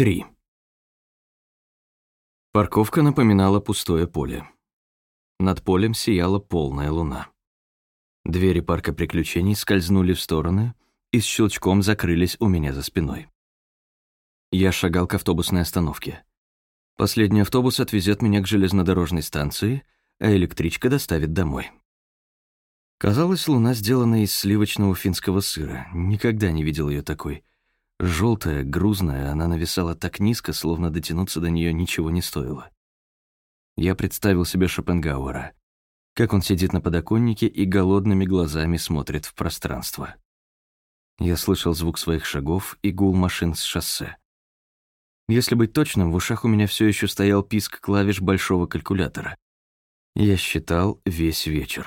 3. Парковка напоминала пустое поле. Над полем сияла полная луна. Двери парка приключений скользнули в стороны и с щелчком закрылись у меня за спиной. Я шагал к автобусной остановке. Последний автобус отвезет меня к железнодорожной станции, а электричка доставит домой. Казалось, луна сделана из сливочного финского сыра. Никогда не видел ее такой. Желтая, грузная, она нависала так низко, словно дотянуться до нее ничего не стоило. Я представил себе Шопенгауэра, как он сидит на подоконнике и голодными глазами смотрит в пространство. Я слышал звук своих шагов и гул машин с шоссе. Если быть точным, в ушах у меня все еще стоял писк клавиш большого калькулятора. Я считал весь вечер.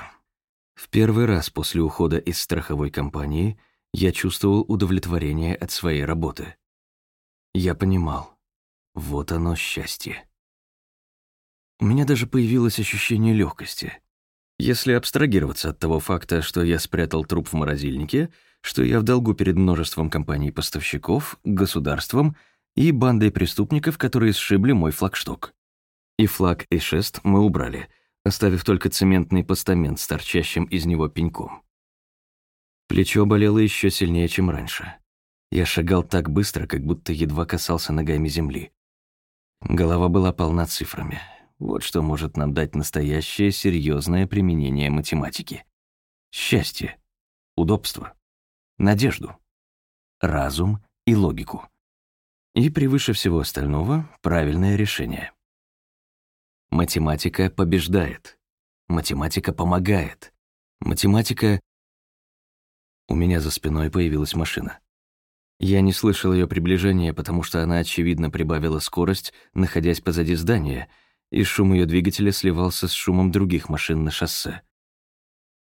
В первый раз после ухода из страховой компании — я чувствовал удовлетворение от своей работы. Я понимал, вот оно счастье. У меня даже появилось ощущение легкости. Если абстрагироваться от того факта, что я спрятал труп в морозильнике, что я в долгу перед множеством компаний-поставщиков, государством и бандой преступников, которые сшибли мой флагшток. И флаг, и шест мы убрали, оставив только цементный постамент с торчащим из него пеньком. Плечо болело еще сильнее, чем раньше. Я шагал так быстро, как будто едва касался ногами земли. Голова была полна цифрами. Вот что может нам дать настоящее серьезное применение математики. Счастье, удобство, надежду, разум и логику. И превыше всего остального правильное решение. Математика побеждает. Математика помогает. Математика у меня за спиной появилась машина. Я не слышал ее приближения, потому что она, очевидно, прибавила скорость, находясь позади здания, и шум ее двигателя сливался с шумом других машин на шоссе.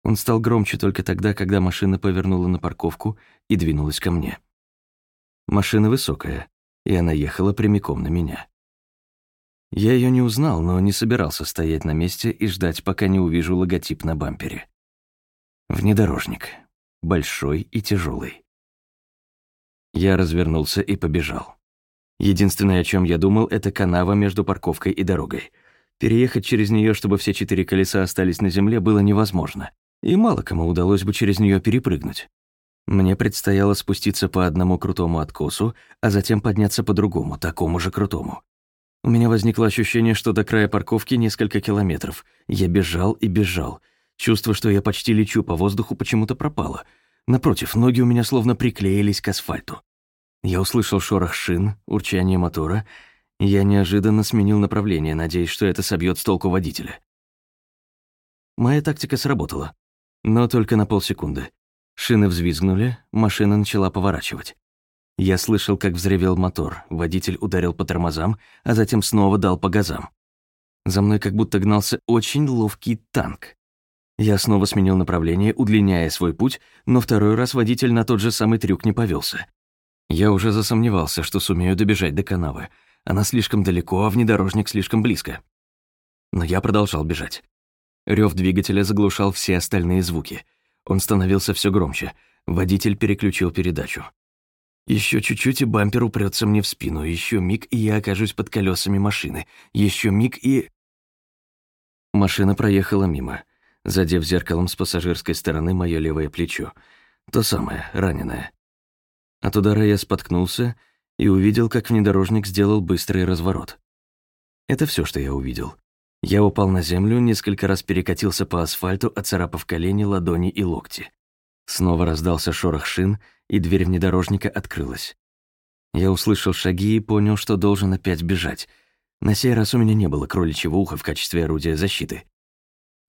Он стал громче только тогда, когда машина повернула на парковку и двинулась ко мне. Машина высокая, и она ехала прямиком на меня. Я ее не узнал, но не собирался стоять на месте и ждать, пока не увижу логотип на бампере. Внедорожник большой и тяжелый. Я развернулся и побежал. Единственное, о чем я думал, это канава между парковкой и дорогой. Переехать через нее, чтобы все четыре колеса остались на земле, было невозможно, и мало кому удалось бы через нее перепрыгнуть. Мне предстояло спуститься по одному крутому откосу, а затем подняться по другому, такому же крутому. У меня возникло ощущение, что до края парковки несколько километров. Я бежал и бежал — Чувство, что я почти лечу по воздуху, почему-то пропало. Напротив, ноги у меня словно приклеились к асфальту. Я услышал шорох шин, урчание мотора, я неожиданно сменил направление, надеясь, что это собьет с толку водителя. Моя тактика сработала, но только на полсекунды. Шины взвизгнули, машина начала поворачивать. Я слышал, как взревел мотор, водитель ударил по тормозам, а затем снова дал по газам. За мной как будто гнался очень ловкий танк. Я снова сменил направление, удлиняя свой путь, но второй раз водитель на тот же самый трюк не повелся. Я уже засомневался, что сумею добежать до канавы. Она слишком далеко, а внедорожник слишком близко. Но я продолжал бежать. Рев двигателя заглушал все остальные звуки. Он становился все громче. Водитель переключил передачу. Еще чуть-чуть, и бампер упрется мне в спину. Еще миг, и я окажусь под колесами машины. Еще миг, и... Машина проехала мимо задев зеркалом с пассажирской стороны мое левое плечо. То самое, раненое. От удара я споткнулся и увидел, как внедорожник сделал быстрый разворот. Это все, что я увидел. Я упал на землю, несколько раз перекатился по асфальту, оцарапав колени, ладони и локти. Снова раздался шорох шин, и дверь внедорожника открылась. Я услышал шаги и понял, что должен опять бежать. На сей раз у меня не было кроличьего уха в качестве орудия защиты.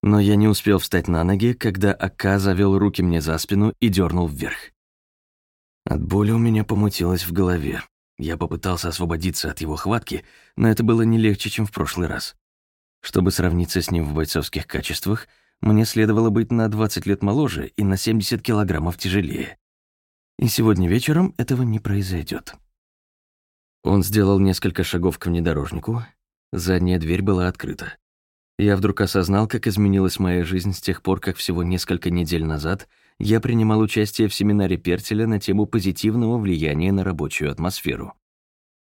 Но я не успел встать на ноги, когда Ака завел руки мне за спину и дернул вверх. От боли у меня помутилось в голове. Я попытался освободиться от его хватки, но это было не легче, чем в прошлый раз. Чтобы сравниться с ним в бойцовских качествах, мне следовало быть на 20 лет моложе и на 70 килограммов тяжелее. И сегодня вечером этого не произойдет. Он сделал несколько шагов к внедорожнику. Задняя дверь была открыта. Я вдруг осознал, как изменилась моя жизнь с тех пор, как всего несколько недель назад я принимал участие в семинаре Пертеля на тему позитивного влияния на рабочую атмосферу.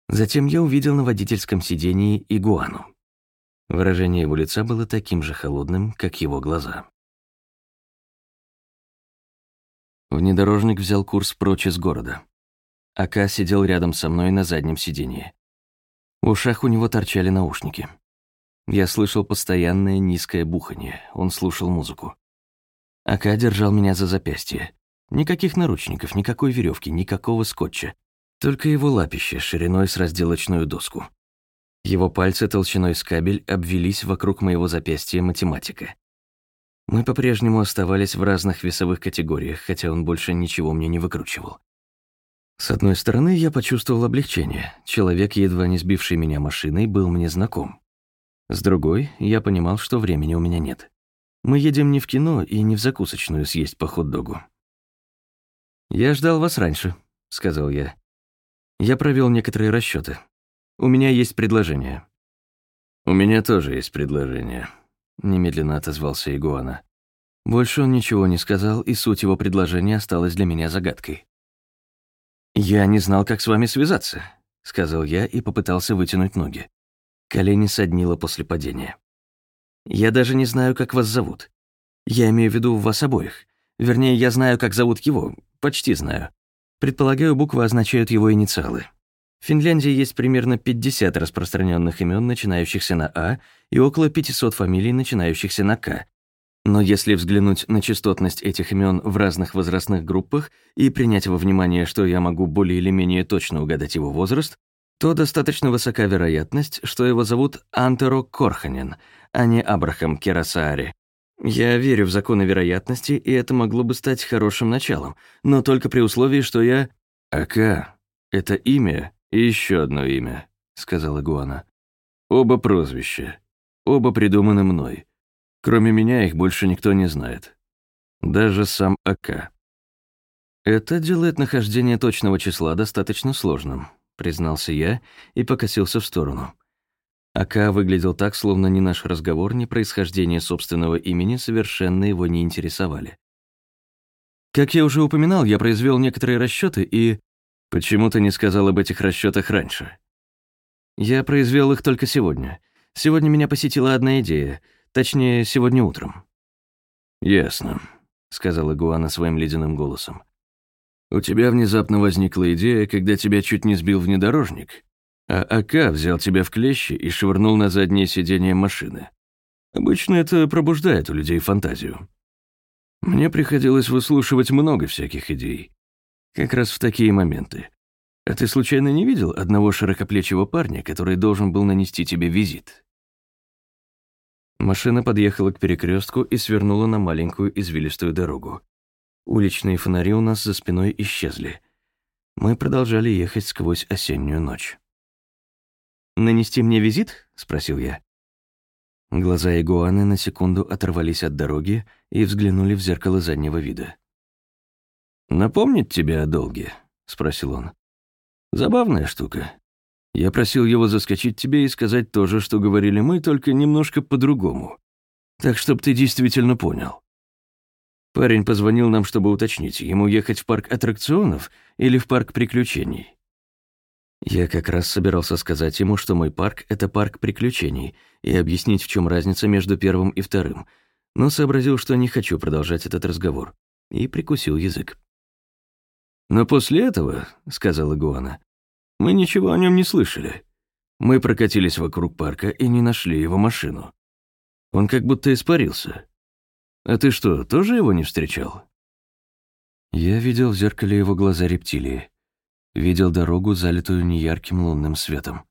Затем я увидел на водительском сидении игуану. Выражение его лица было таким же холодным, как его глаза. Внедорожник взял курс прочь из города. Ака сидел рядом со мной на заднем сиденье. В ушах у него торчали наушники. Я слышал постоянное низкое бухание, он слушал музыку. Ака держал меня за запястье. Никаких наручников, никакой веревки, никакого скотча. Только его лапище шириной с разделочную доску. Его пальцы толщиной с кабель обвелись вокруг моего запястья математика. Мы по-прежнему оставались в разных весовых категориях, хотя он больше ничего мне не выкручивал. С одной стороны, я почувствовал облегчение. Человек, едва не сбивший меня машиной, был мне знаком. С другой, я понимал, что времени у меня нет. Мы едем не в кино и не в закусочную съесть по хот-догу. «Я ждал вас раньше», — сказал я. Я провел некоторые расчеты. У меня есть предложение. «У меня тоже есть предложение», немедленно отозвался Игуана. Больше он ничего не сказал, и суть его предложения осталась для меня загадкой. «Я не знал, как с вами связаться», — сказал я и попытался вытянуть ноги. Колени соднило после падения. «Я даже не знаю, как вас зовут. Я имею в виду вас обоих. Вернее, я знаю, как зовут его, почти знаю. Предполагаю, буквы означают его инициалы. В Финляндии есть примерно 50 распространенных имен, начинающихся на «А», и около 500 фамилий, начинающихся на «К». Но если взглянуть на частотность этих имен в разных возрастных группах и принять во внимание, что я могу более или менее точно угадать его возраст, то достаточно высока вероятность, что его зовут Антеро Корханен, а не Абрахам Керасаари. Я верю в законы вероятности, и это могло бы стать хорошим началом, но только при условии, что я... «Ака, это имя «И еще одно имя», — сказал Игуана. «Оба прозвища. Оба придуманы мной. Кроме меня их больше никто не знает. Даже сам АК». «Это делает нахождение точного числа достаточно сложным», — признался я и покосился в сторону. АК выглядел так, словно ни наш разговор, ни происхождение собственного имени совершенно его не интересовали. Как я уже упоминал, я произвел некоторые расчеты и... Почему ты не сказал об этих расчетах раньше? Я произвел их только сегодня. Сегодня меня посетила одна идея, точнее, сегодня утром. Ясно, сказала Гуана своим ледяным голосом. У тебя внезапно возникла идея, когда тебя чуть не сбил внедорожник, а АК взял тебя в клещи и швырнул на заднее сиденье машины. Обычно это пробуждает у людей фантазию. Мне приходилось выслушивать много всяких идей, как раз в такие моменты. А ты случайно не видел одного широкоплечего парня, который должен был нанести тебе визит? Машина подъехала к перекрестку и свернула на маленькую извилистую дорогу. Уличные фонари у нас за спиной исчезли. Мы продолжали ехать сквозь осеннюю ночь. «Нанести мне визит?» — спросил я. Глаза игуаны на секунду оторвались от дороги и взглянули в зеркало заднего вида. «Напомнить тебе о долге?» — спросил он. «Забавная штука. Я просил его заскочить тебе и сказать то же, что говорили мы, только немножко по-другому. Так, чтоб ты действительно понял. Парень позвонил нам, чтобы уточнить, ему ехать в парк аттракционов или в парк приключений. Я как раз собирался сказать ему, что мой парк — это парк приключений, и объяснить, в чем разница между первым и вторым, но сообразил, что не хочу продолжать этот разговор, и прикусил язык. «Но после этого, — сказала Игуана, — мы ничего о нем не слышали. Мы прокатились вокруг парка и не нашли его машину. Он как будто испарился. А ты что, тоже его не встречал?» Я видел в зеркале его глаза рептилии. Видел дорогу, залитую неярким лунным светом.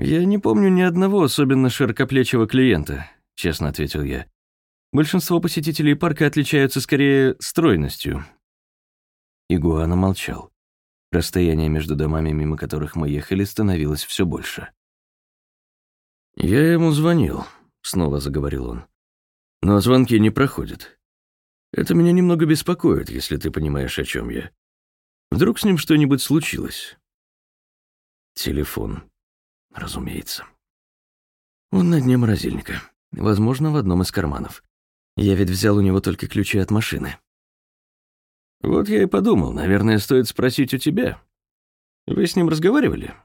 «Я не помню ни одного особенно широкоплечего клиента», — честно ответил я. «Большинство посетителей парка отличаются скорее стройностью, Игуана молчал. Расстояние между домами, мимо которых мы ехали, становилось все больше. «Я ему звонил», — снова заговорил он. «Но звонки не проходят. Это меня немного беспокоит, если ты понимаешь, о чем я. Вдруг с ним что-нибудь случилось?» Телефон, разумеется. Он на дне морозильника. Возможно, в одном из карманов. Я ведь взял у него только ключи от машины. «Вот я и подумал, наверное, стоит спросить у тебя. Вы с ним разговаривали?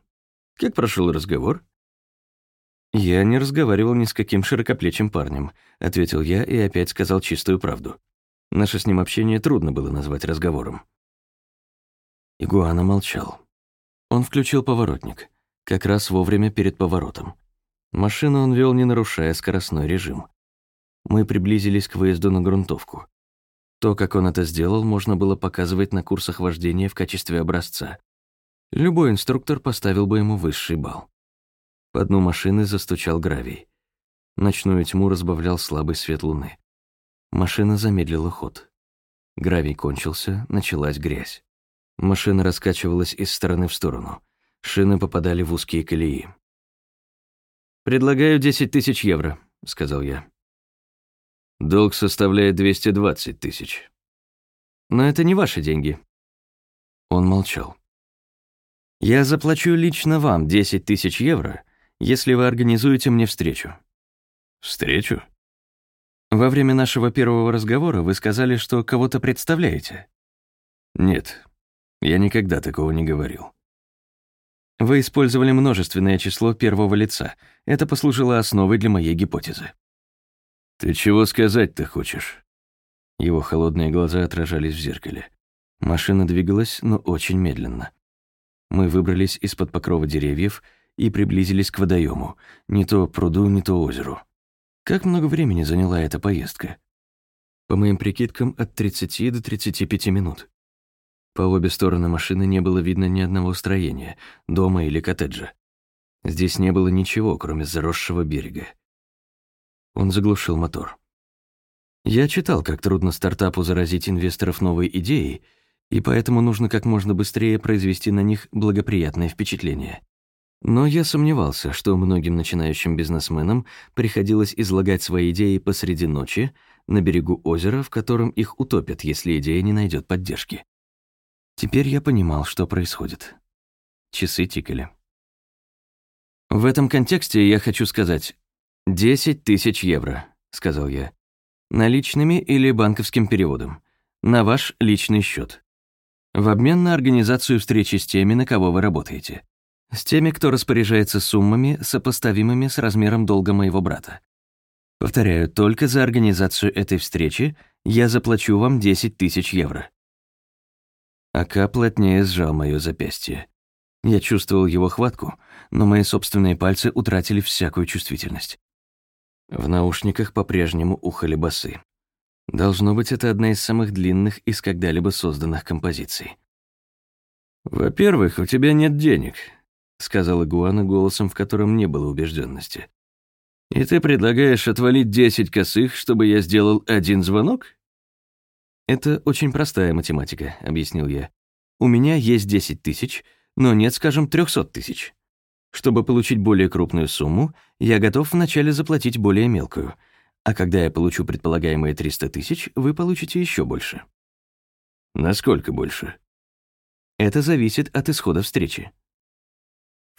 Как прошел разговор?» «Я не разговаривал ни с каким широкоплечим парнем», — ответил я и опять сказал чистую правду. Наше с ним общение трудно было назвать разговором. Игуана молчал. Он включил поворотник, как раз вовремя перед поворотом. Машину он вел, не нарушая скоростной режим. Мы приблизились к выезду на грунтовку. То, как он это сделал, можно было показывать на курсах вождения в качестве образца. Любой инструктор поставил бы ему высший балл. По дну машины застучал гравий. Ночную тьму разбавлял слабый свет луны. Машина замедлила ход. Гравий кончился, началась грязь. Машина раскачивалась из стороны в сторону. Шины попадали в узкие колеи. «Предлагаю 10 тысяч евро», — сказал я. «Долг составляет 220 тысяч». «Но это не ваши деньги». Он молчал. «Я заплачу лично вам 10 тысяч евро, если вы организуете мне встречу». «Встречу?» Во время нашего первого разговора вы сказали, что кого-то представляете. Нет, я никогда такого не говорил. Вы использовали множественное число первого лица. Это послужило основой для моей гипотезы. Ты чего сказать-то хочешь? Его холодные глаза отражались в зеркале. Машина двигалась, но очень медленно. Мы выбрались из-под покрова деревьев и приблизились к водоему, не то пруду, не то озеру. Как много времени заняла эта поездка? По моим прикидкам, от 30 до 35 минут. По обе стороны машины не было видно ни одного строения, дома или коттеджа. Здесь не было ничего, кроме заросшего берега. Он заглушил мотор. Я читал, как трудно стартапу заразить инвесторов новой идеей, и поэтому нужно как можно быстрее произвести на них благоприятное впечатление. Но я сомневался, что многим начинающим бизнесменам приходилось излагать свои идеи посреди ночи на берегу озера, в котором их утопят, если идея не найдет поддержки. Теперь я понимал, что происходит. Часы тикали. «В этом контексте я хочу сказать «десять тысяч евро», — сказал я. «Наличными или банковским переводом. На ваш личный счет. В обмен на организацию встречи с теми, на кого вы работаете. С теми, кто распоряжается суммами, сопоставимыми с размером долга моего брата. Повторяю, только за организацию этой встречи я заплачу вам 10 тысяч евро. Ака плотнее сжал мое запястье. Я чувствовал его хватку, но мои собственные пальцы утратили всякую чувствительность. В наушниках по-прежнему ухали басы. Должно быть, это одна из самых длинных из когда-либо созданных композиций. «Во-первых, у тебя нет денег», сказала Гуана голосом, в котором не было убежденности. «И ты предлагаешь отвалить десять косых, чтобы я сделал один звонок?» «Это очень простая математика», — объяснил я. «У меня есть десять тысяч, но нет, скажем, трехсот тысяч. Чтобы получить более крупную сумму, я готов вначале заплатить более мелкую, а когда я получу предполагаемые триста тысяч, вы получите еще больше». «Насколько больше?» «Это зависит от исхода встречи».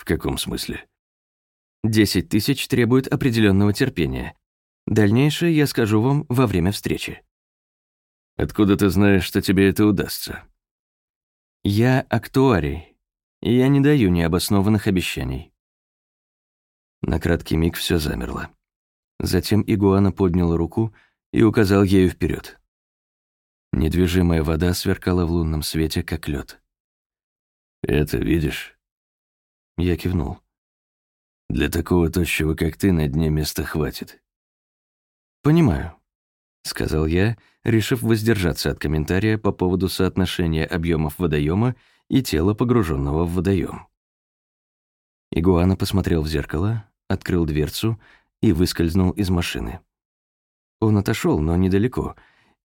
В каком смысле? Десять тысяч требует определенного терпения. Дальнейшее я скажу вам во время встречи. Откуда ты знаешь, что тебе это удастся? Я актуарий, и я не даю необоснованных обещаний. На краткий миг все замерло. Затем игуана поднял руку и указал ею вперед. Недвижимая вода сверкала в лунном свете, как лед. «Это видишь?» Я кивнул. «Для такого тощего, как ты, на дне места хватит». «Понимаю», — сказал я, решив воздержаться от комментария по поводу соотношения объемов водоема и тела, погруженного в водоем. Игуана посмотрел в зеркало, открыл дверцу и выскользнул из машины. Он отошел, но недалеко,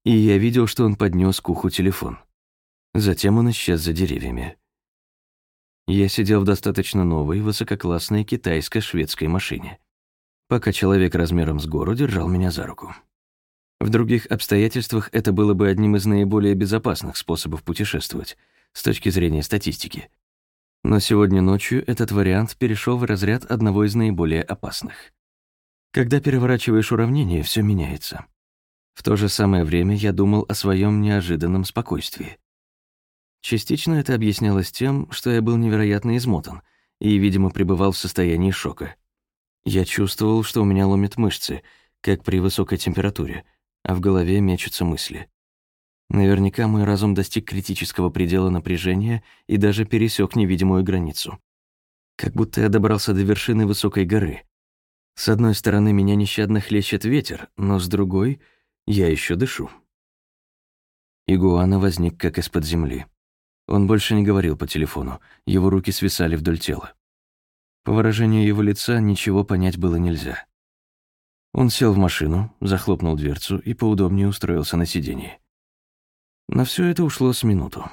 и я видел, что он поднес к уху телефон. Затем он исчез за деревьями. Я сидел в достаточно новой, высококлассной китайско-шведской машине, пока человек размером с гору держал меня за руку. В других обстоятельствах это было бы одним из наиболее безопасных способов путешествовать с точки зрения статистики. Но сегодня ночью этот вариант перешел в разряд одного из наиболее опасных. Когда переворачиваешь уравнение, все меняется. В то же самое время я думал о своем неожиданном спокойствии. Частично это объяснялось тем, что я был невероятно измотан, и, видимо, пребывал в состоянии шока. Я чувствовал, что у меня ломит мышцы, как при высокой температуре, а в голове мечутся мысли. Наверняка мой разум достиг критического предела напряжения и даже пересек невидимую границу. Как будто я добрался до вершины высокой горы. С одной стороны, меня нещадно хлещет ветер, но с другой — я еще дышу. Игуана возник как из-под земли. Он больше не говорил по телефону, его руки свисали вдоль тела. По выражению его лица ничего понять было нельзя. Он сел в машину, захлопнул дверцу и поудобнее устроился на сиденье. На все это ушло с минуту.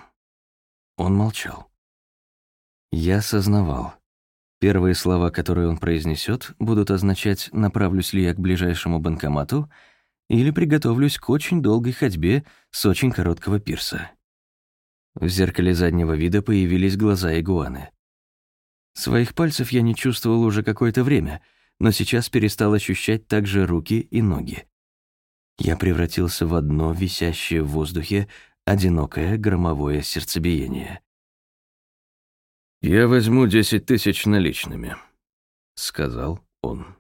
Он молчал. Я сознавал. Первые слова, которые он произнесет, будут означать, направлюсь ли я к ближайшему банкомату или приготовлюсь к очень долгой ходьбе с очень короткого пирса. В зеркале заднего вида появились глаза игуаны. Своих пальцев я не чувствовал уже какое-то время, но сейчас перестал ощущать также руки и ноги. Я превратился в одно висящее в воздухе одинокое громовое сердцебиение. «Я возьму десять тысяч наличными», — сказал он.